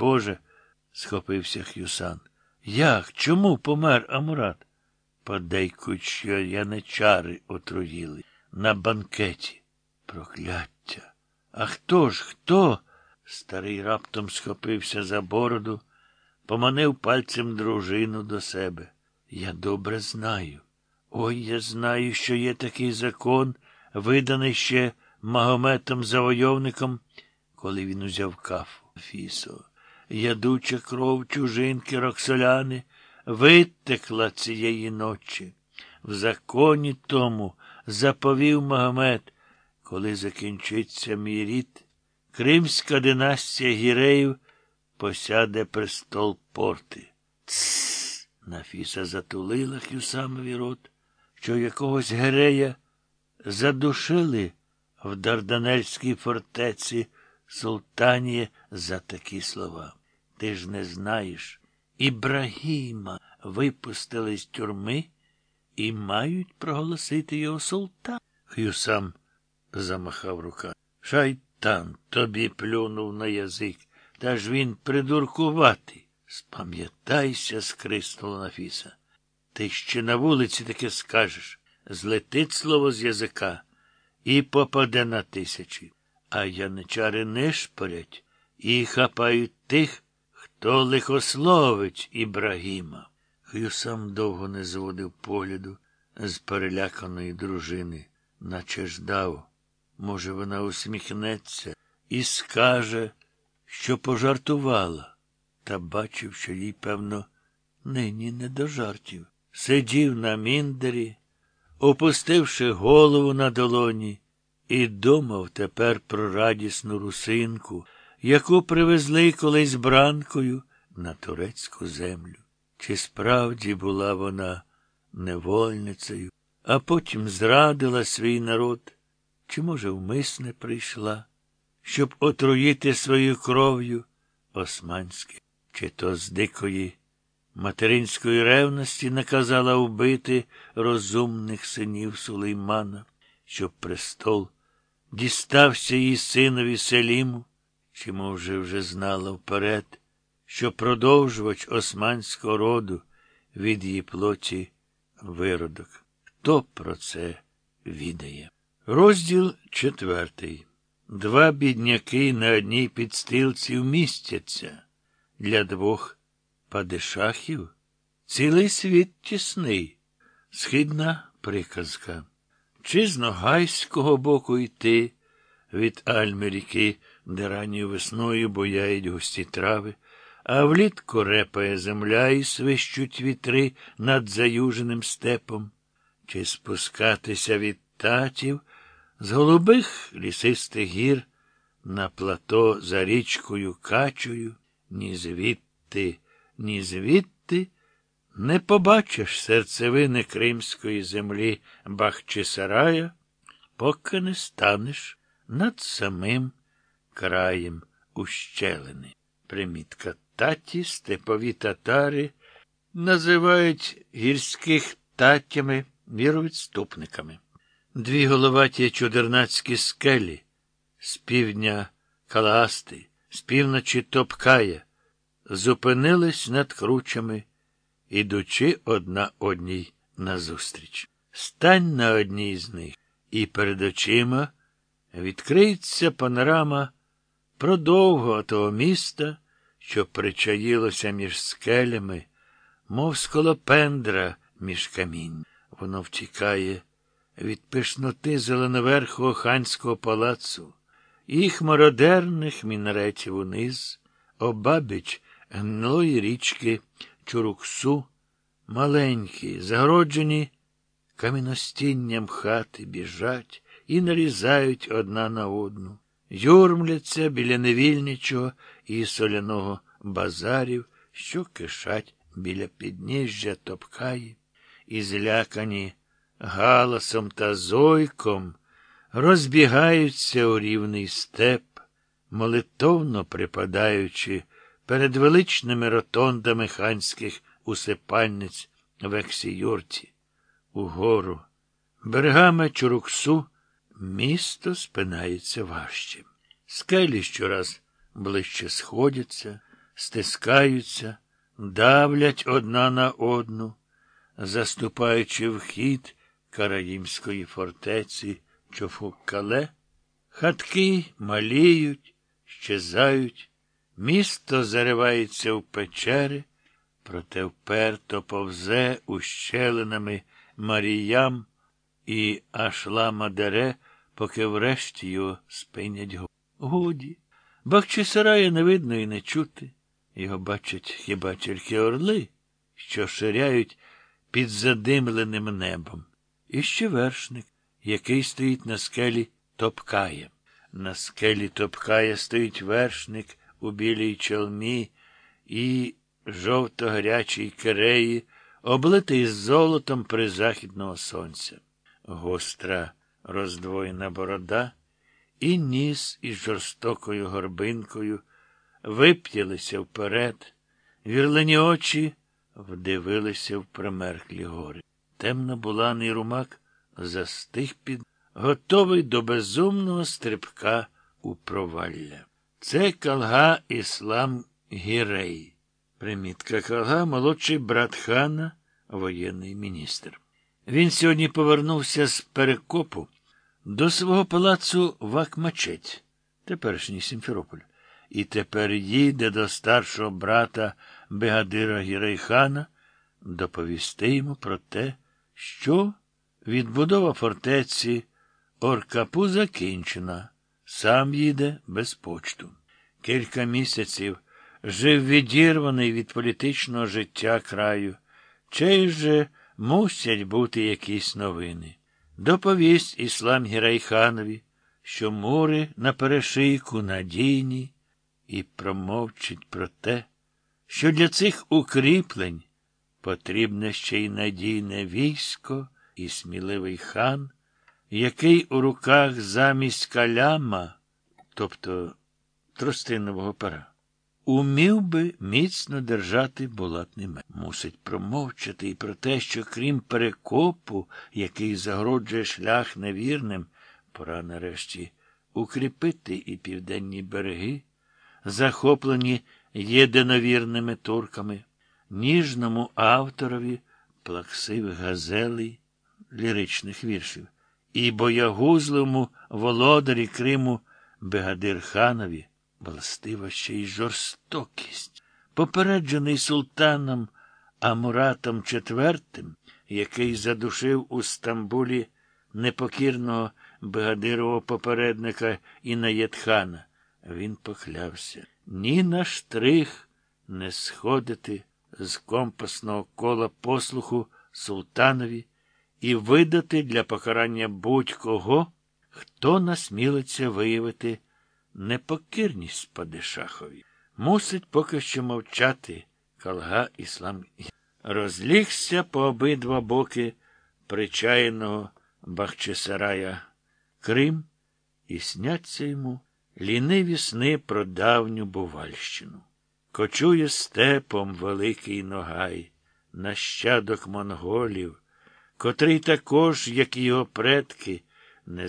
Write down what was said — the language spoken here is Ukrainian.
Боже, схопився Х'юсан. Як? Чому помер Амурат? Подейкують, що яничари отруїли на банкеті. Прокляття. А хто ж, хто? Старий раптом схопився за бороду, поманив пальцем дружину до себе. Я добре знаю. Ой, я знаю, що є такий закон, виданий ще Магометом завойовником, коли він узяв кафу. Фісо, ядуча кров чужинки Роксоляни витекла цієї ночі. В законі тому заповів Магомед, коли закінчиться мій рід, Кримська династія гіреїв посяде престол порти. Тсс. Нафіса затулила Хюсамові рот, що якогось герея задушили в Дарданельській фортеці султанії за такі слова. Ти ж не знаєш. Ібрагіма випустили з тюрми і мають проголосити його султан. Х'юсам замахав руками. Шайтан тобі плюнув на язик, та ж він придуркуватий. Спам'ятайся, скриснула Нафіса. Ти ще на вулиці таке скажеш. Злетить слово з язика і попаде на тисячі. А яничари не шпорять і хапають тих, хто лихословить Ібрагіма. Хюсам довго не зводив погляду з переляканої дружини, наче ждав. Може, вона усміхнеться і скаже, що пожартувала, та бачив, що їй, певно, нині не до жартів. Сидів на міндері, опустивши голову на долоні, і думав тепер про радісну русинку, яку привезли колись бранкою на турецьку землю. Чи справді була вона невольницею, а потім зрадила свій народ, чи, може, вмисне прийшла, щоб отруїти свою кров'ю османське, чи то з дикої материнської ревності наказала вбити розумних синів Сулеймана, щоб престол дістався її синові Селіму, чи, може, вже знала вперед, що продовжувач османського роду від її плоті виродок. Хто про це відає? Розділ четвертий. Два бідняки на одній підстилці вмістяться. Для двох падишахів цілий світ тісний. Східна приказка. Чи з Ногайського боку йти від Альми ріки, де ранньою весною бояють густі трави, а влітку репає земля і свищуть вітри над заюженим степом, чи спускатися від татів з голубих лісистих гір на плато за річкою Качою, ні звідти, ні звідти не побачиш серцевини кримської землі Бахчисарая, поки не станеш над самим краєм ущелини. Примітка таті, степові татари називають гірських татями віровідступниками. Дві головаті чудернацькі скелі, з півдня Калаасти, з півночі Топкая, зупинились над кручами, ідучи одна одній назустріч. Стань на одній з них, і перед очима відкриється панорама продовго того міста, що причаїлося між скелями, мов сколопендра між камінь. Воно втікає від пишноти зеленоверхого ханського палацу, їх мародерних мінаретів униз, обабіч гнилої річки Чуруксу, маленькі, загороджені каміностінням хати біжать і нарізають одна на одну, юрмляться біля невільничого і соляного базарів, що кишать біля підніжжя топкаї, і злякані галасом та зойком розбігаються у рівний степ, молитовно припадаючи перед величними ротондами ханських усипальниць в Ексіюрті. Угору, берегами Чуруксу, місто спинається важче. Скелі щораз ближче сходяться, стискаються, давлять одна на одну, заступаючи в хід Караїмської фортеці Чофуккале, хатки маліють, щезають, місто заривається в печери, проте вперто повзе ущелинами Маріям і Ашлама дере, поки врешті його спинять годі. Бахчисарая не видно і не чути. Його бачать хіба тільки орли, що ширяють під задимленим небом. І ще вершник, який стоїть на скелі Топкає. На скелі Топкає стоїть вершник у білій чолмі і жовто-гарячій киреї, облитий золотом призахідного сонця. Гостра роздвоєна борода і ніс із жорстокою горбинкою вип'ялися вперед, вірлені очі вдивилися в примерклі гори. Темно-буланий румак застиг під, готовий до безумного стрибка у провалля. Це Калга Іслам Гірей. Примітка Калга, молодший брат хана, воєнний міністр. Він сьогодні повернувся з перекопу до свого палацу в Акмачець, теперішній Сімферополь, і тепер їде до старшого брата Бегадира Гірейхана доповісти йому про те, що відбудова фортеці Оркапу закінчена, сам їде без почту. Кілька місяців жив відірваний від політичного життя краю, чей же мусять бути якісь новини. Доповість Іслам Гірайханові, що мури на перешийку надійні, і промовчить про те, що для цих укріплень потрібне ще й надійне військо і сміливий хан, який у руках замість каляма, тобто тростинового пера, умів би міцно держати булатний меч. Мусить промовчати і про те, що крім перекопу, який загороджує шлях невірним, пора нарешті укріпити і південні береги, захоплені єдиновірними турками, ніжному авторові плаксивих газелей, ліричних віршів, і боягузливому володарі Криму Бегадир ханові властива ще й жорстокість, попереджений султаном Амуратом IV, який задушив у Стамбулі непокірного Бегадирового попередника Інаєтхана. Він поклявся ні на штрих не сходити з компасного кола послуху султанові і видати для покарання будь-кого, хто насмілиться виявити непокірність Падишахові. Мусить поки що мовчати Калга Іслам. Розлігся по обидва боки причаяного Бахчисарая Крим і сняться йому ліниві сни про давню Бувальщину. Кочує степом великий ногай, нащадок монголів, котрий також, як і його предки, не